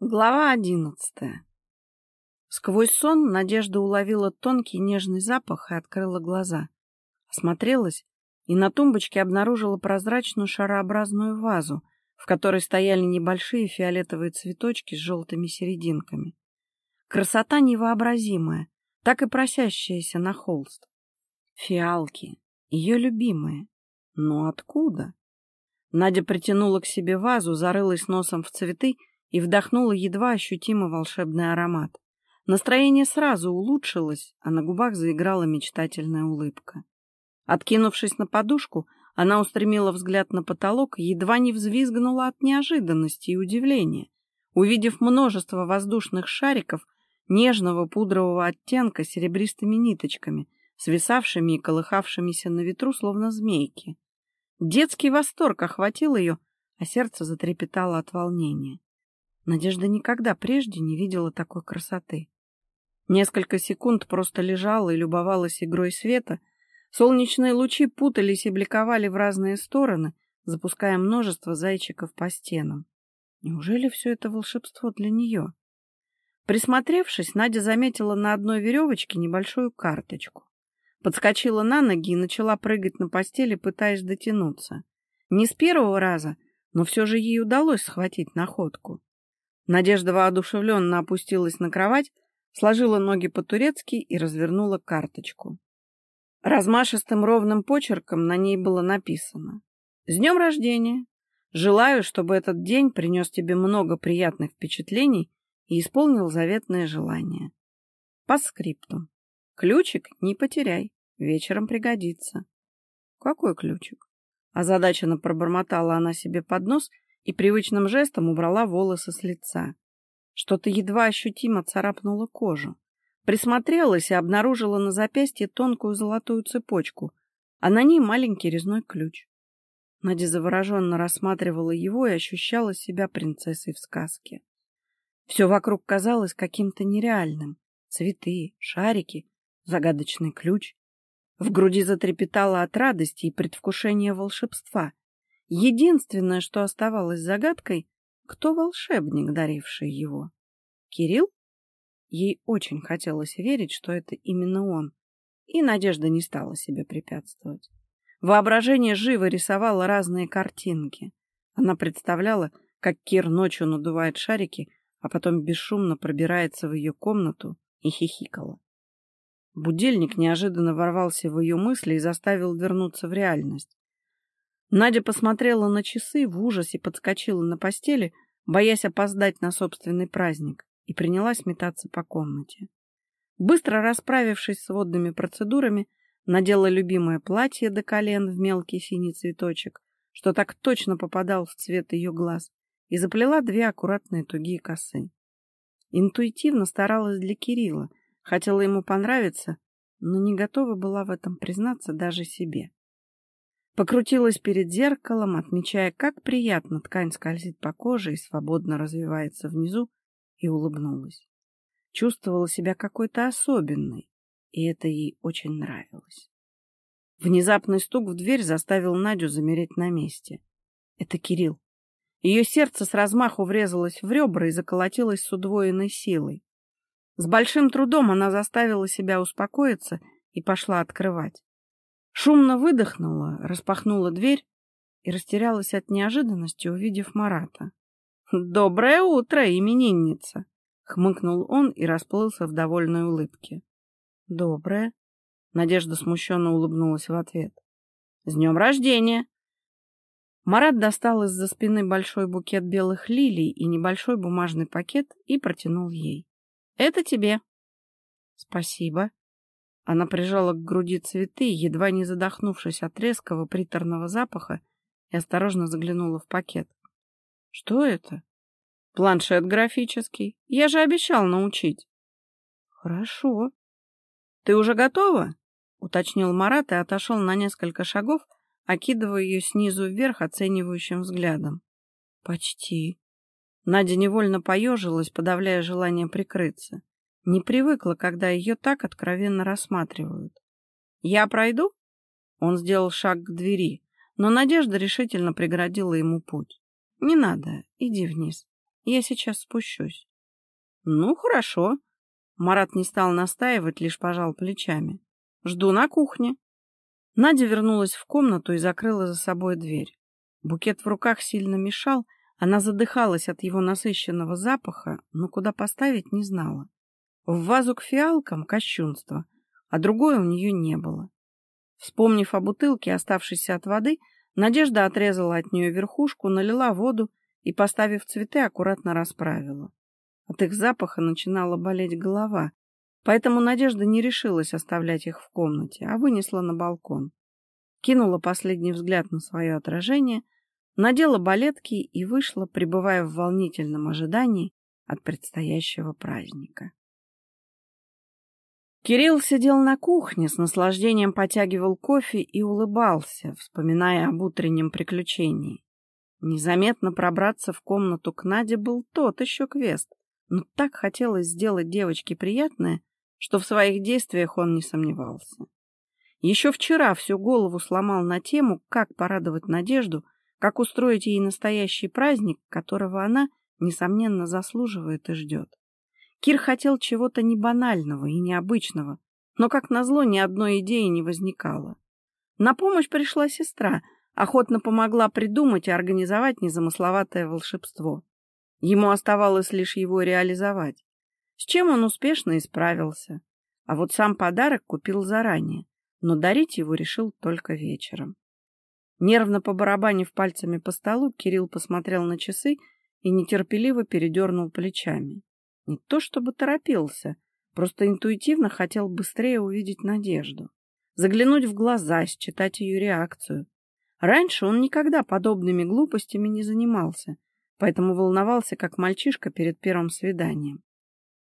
Глава одиннадцатая. Сквозь сон Надежда уловила тонкий нежный запах и открыла глаза. Осмотрелась и на тумбочке обнаружила прозрачную шарообразную вазу, в которой стояли небольшие фиолетовые цветочки с желтыми серединками. Красота невообразимая, так и просящаяся на холст. Фиалки, ее любимые. Но откуда? Надя притянула к себе вазу, зарылась носом в цветы и вдохнула едва ощутимо волшебный аромат. Настроение сразу улучшилось, а на губах заиграла мечтательная улыбка. Откинувшись на подушку, она устремила взгляд на потолок и едва не взвизгнула от неожиданности и удивления, увидев множество воздушных шариков нежного пудрового оттенка с серебристыми ниточками, свисавшими и колыхавшимися на ветру, словно змейки. Детский восторг охватил ее, а сердце затрепетало от волнения. Надежда никогда прежде не видела такой красоты. Несколько секунд просто лежала и любовалась игрой света. Солнечные лучи путались и бликовали в разные стороны, запуская множество зайчиков по стенам. Неужели все это волшебство для нее? Присмотревшись, Надя заметила на одной веревочке небольшую карточку. Подскочила на ноги и начала прыгать на постели, пытаясь дотянуться. Не с первого раза, но все же ей удалось схватить находку. Надежда воодушевленно опустилась на кровать, сложила ноги по-турецки и развернула карточку. Размашистым ровным почерком на ней было написано «С днем рождения! Желаю, чтобы этот день принес тебе много приятных впечатлений и исполнил заветное желание. По скрипту. Ключик не потеряй. Вечером пригодится. Какой ключик? Озадаченно пробормотала она себе под нос и привычным жестом убрала волосы с лица. Что-то едва ощутимо царапнуло кожу. Присмотрелась и обнаружила на запястье тонкую золотую цепочку, а на ней маленький резной ключ. Надя завороженно рассматривала его и ощущала себя принцессой в сказке. Все вокруг казалось каким-то нереальным. Цветы, шарики, загадочный ключ. В груди затрепетало от радости и предвкушения волшебства. Единственное, что оставалось загадкой, кто волшебник, даривший его? Кирилл? Ей очень хотелось верить, что это именно он, и Надежда не стала себе препятствовать. Воображение живо рисовало разные картинки. Она представляла, как Кир ночью надувает шарики, а потом бесшумно пробирается в ее комнату и хихикала. Будильник неожиданно ворвался в ее мысли и заставил вернуться в реальность. Надя посмотрела на часы, в ужасе подскочила на постели, боясь опоздать на собственный праздник, и принялась метаться по комнате. Быстро расправившись с водными процедурами, надела любимое платье до колен в мелкий синий цветочек, что так точно попадал в цвет ее глаз, и заплела две аккуратные тугие косы. Интуитивно старалась для Кирилла — Хотела ему понравиться, но не готова была в этом признаться даже себе. Покрутилась перед зеркалом, отмечая, как приятно ткань скользит по коже и свободно развивается внизу, и улыбнулась. Чувствовала себя какой-то особенной, и это ей очень нравилось. Внезапный стук в дверь заставил Надю замереть на месте. Это Кирилл. Ее сердце с размаху врезалось в ребра и заколотилось с удвоенной силой. С большим трудом она заставила себя успокоиться и пошла открывать. Шумно выдохнула, распахнула дверь и растерялась от неожиданности, увидев Марата. «Доброе утро, именинница!» — хмыкнул он и расплылся в довольной улыбке. «Доброе!» — Надежда смущенно улыбнулась в ответ. «С днем рождения!» Марат достал из-за спины большой букет белых лилий и небольшой бумажный пакет и протянул ей. Это тебе. Спасибо. Она прижала к груди цветы, едва не задохнувшись от резкого приторного запаха, и осторожно заглянула в пакет. Что это? Планшет графический. Я же обещал научить. Хорошо. Ты уже готова? Уточнил Марат и отошел на несколько шагов, окидывая ее снизу вверх оценивающим взглядом. Почти. Надя невольно поежилась, подавляя желание прикрыться. Не привыкла, когда ее так откровенно рассматривают. «Я пройду?» Он сделал шаг к двери, но Надежда решительно преградила ему путь. «Не надо, иди вниз. Я сейчас спущусь. Ну, хорошо. Марат не стал настаивать, лишь пожал плечами. Жду на кухне. Надя вернулась в комнату и закрыла за собой дверь. Букет в руках сильно мешал, она задыхалась от его насыщенного запаха, но куда поставить не знала. В вазу к фиалкам — кощунство, а другой у нее не было. Вспомнив о бутылке, оставшейся от воды, Надежда отрезала от нее верхушку, налила воду и, поставив цветы, аккуратно расправила. От их запаха начинала болеть голова, поэтому Надежда не решилась оставлять их в комнате, а вынесла на балкон. Кинула последний взгляд на свое отражение, надела балетки и вышла, пребывая в волнительном ожидании от предстоящего праздника. Кирилл сидел на кухне, с наслаждением потягивал кофе и улыбался, вспоминая об утреннем приключении. Незаметно пробраться в комнату к Наде был тот еще квест, но так хотелось сделать девочке приятное, что в своих действиях он не сомневался. Еще вчера всю голову сломал на тему, как порадовать Надежду, как устроить ей настоящий праздник, которого она, несомненно, заслуживает и ждет. Кир хотел чего-то не банального и необычного, но, как назло, ни одной идеи не возникало. На помощь пришла сестра, охотно помогла придумать и организовать незамысловатое волшебство. Ему оставалось лишь его реализовать, с чем он успешно исправился. А вот сам подарок купил заранее, но дарить его решил только вечером. Нервно побарабанив пальцами по столу, Кирилл посмотрел на часы и нетерпеливо передернул плечами. Не то чтобы торопился, просто интуитивно хотел быстрее увидеть Надежду, заглянуть в глаза, считать ее реакцию. Раньше он никогда подобными глупостями не занимался, поэтому волновался, как мальчишка перед первым свиданием.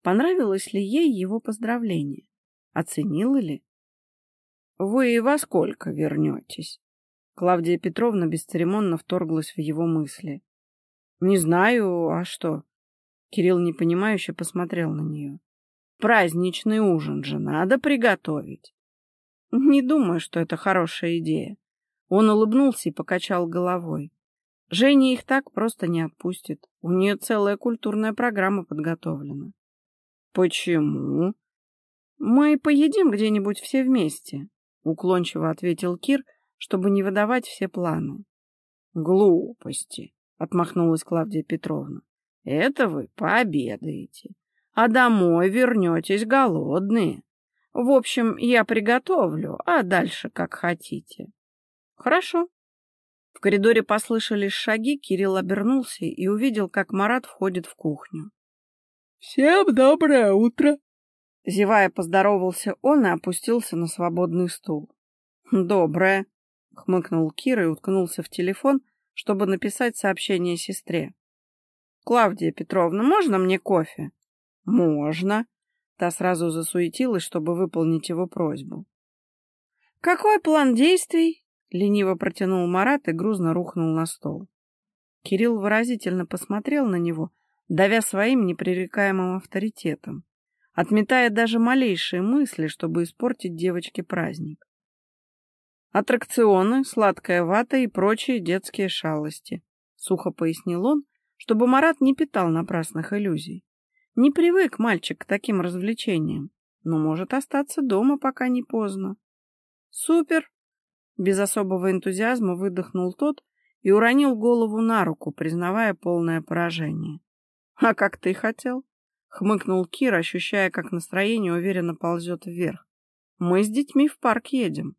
Понравилось ли ей его поздравление? Оценила ли? — Вы во сколько вернетесь? Клавдия Петровна бесцеремонно вторглась в его мысли. — Не знаю, а что? Кирилл непонимающе посмотрел на нее. Праздничный ужин же надо приготовить. Не думаю, что это хорошая идея. Он улыбнулся и покачал головой. Женя их так просто не отпустит. У нее целая культурная программа подготовлена. Почему? Мы поедим где-нибудь все вместе, уклончиво ответил Кир, чтобы не выдавать все планы. Глупости, отмахнулась Клавдия Петровна. Это вы пообедаете, а домой вернетесь голодные. В общем, я приготовлю, а дальше как хотите. Хорошо. В коридоре послышались шаги, Кирилл обернулся и увидел, как Марат входит в кухню. «Всем доброе утро!» Зевая, поздоровался он и опустился на свободный стул. «Доброе!» — хмыкнул Кира и уткнулся в телефон, чтобы написать сообщение сестре. Клавдия Петровна, можно мне кофе? Можно. Та сразу засуетилась, чтобы выполнить его просьбу. Какой план действий? Лениво протянул Марат и грузно рухнул на стол. Кирилл выразительно посмотрел на него, давя своим непререкаемым авторитетом, отметая даже малейшие мысли, чтобы испортить девочке праздник. Аттракционы, сладкая вата и прочие детские шалости, сухо пояснил он, чтобы Марат не питал напрасных иллюзий. Не привык мальчик к таким развлечениям, но может остаться дома, пока не поздно. Супер! Без особого энтузиазма выдохнул тот и уронил голову на руку, признавая полное поражение. А как ты хотел? Хмыкнул Кир, ощущая, как настроение уверенно ползет вверх. Мы с детьми в парк едем.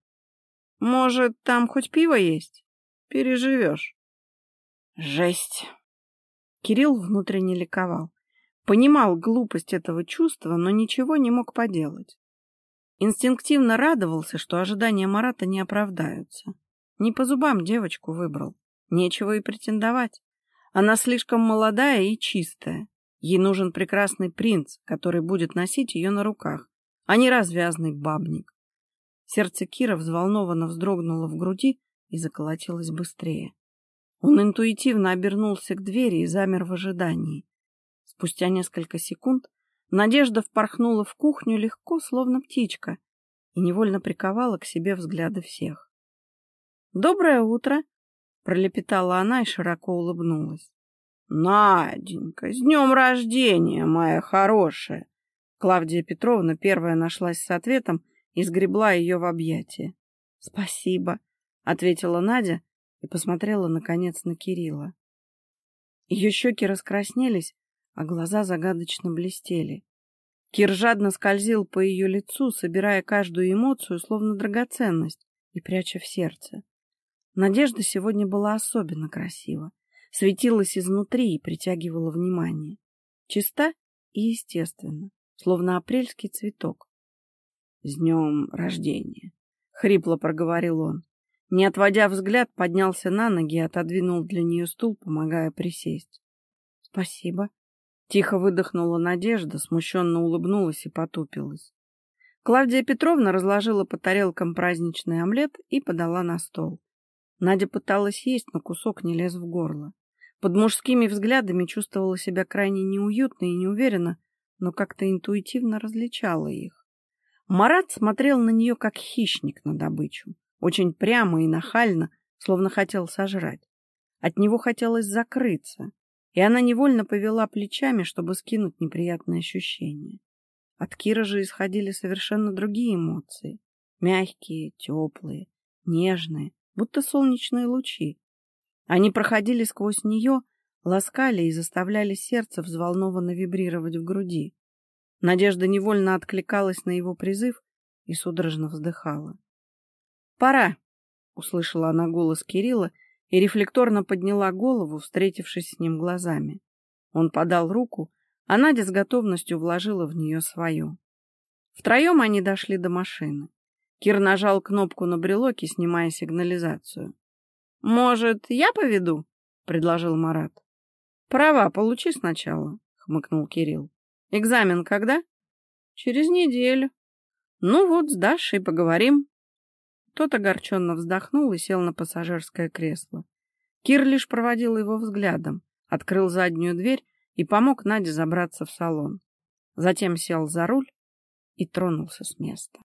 Может, там хоть пиво есть? Переживешь. Жесть! Кирилл внутренне ликовал. Понимал глупость этого чувства, но ничего не мог поделать. Инстинктивно радовался, что ожидания Марата не оправдаются. Не по зубам девочку выбрал. Нечего и претендовать. Она слишком молодая и чистая. Ей нужен прекрасный принц, который будет носить ее на руках, а не развязный бабник. Сердце Кира взволнованно вздрогнуло в груди и заколотилось быстрее. Он интуитивно обернулся к двери и замер в ожидании. Спустя несколько секунд Надежда впорхнула в кухню легко, словно птичка, и невольно приковала к себе взгляды всех. «Доброе утро!» — пролепетала она и широко улыбнулась. Наденька, с днем рождения, моя хорошая! Клавдия Петровна первая нашлась с ответом и сгребла ее в объятия. — Спасибо, — ответила Надя и посмотрела, наконец, на Кирилла. Ее щеки раскраснелись, а глаза загадочно блестели. Кир жадно скользил по ее лицу, собирая каждую эмоцию, словно драгоценность, и пряча в сердце. Надежда сегодня была особенно красива, светилась изнутри и притягивала внимание. Чиста и естественна, словно апрельский цветок. — С днем рождения! — хрипло проговорил он. Не отводя взгляд, поднялся на ноги и отодвинул для нее стул, помогая присесть. — Спасибо. Тихо выдохнула Надежда, смущенно улыбнулась и потупилась. Клавдия Петровна разложила по тарелкам праздничный омлет и подала на стол. Надя пыталась есть, но кусок не лез в горло. Под мужскими взглядами чувствовала себя крайне неуютно и неуверенно, но как-то интуитивно различала их. Марат смотрел на нее, как хищник на добычу, очень прямо и нахально, словно хотел сожрать. От него хотелось закрыться, и она невольно повела плечами, чтобы скинуть неприятные ощущения. От Кира же исходили совершенно другие эмоции. Мягкие, теплые, нежные, будто солнечные лучи. Они проходили сквозь нее, ласкали и заставляли сердце взволнованно вибрировать в груди. Надежда невольно откликалась на его призыв и судорожно вздыхала. «Пора!» — услышала она голос Кирилла и рефлекторно подняла голову, встретившись с ним глазами. Он подал руку, а Надя с готовностью вложила в нее свою. Втроем они дошли до машины. Кир нажал кнопку на брелоке, снимая сигнализацию. — Может, я поведу? — предложил Марат. — Права получи сначала, — хмыкнул Кирилл. — Экзамен когда? — Через неделю. — Ну вот, сдашь и поговорим. Тот огорченно вздохнул и сел на пассажирское кресло. Кир лишь проводил его взглядом, открыл заднюю дверь и помог Наде забраться в салон. Затем сел за руль и тронулся с места.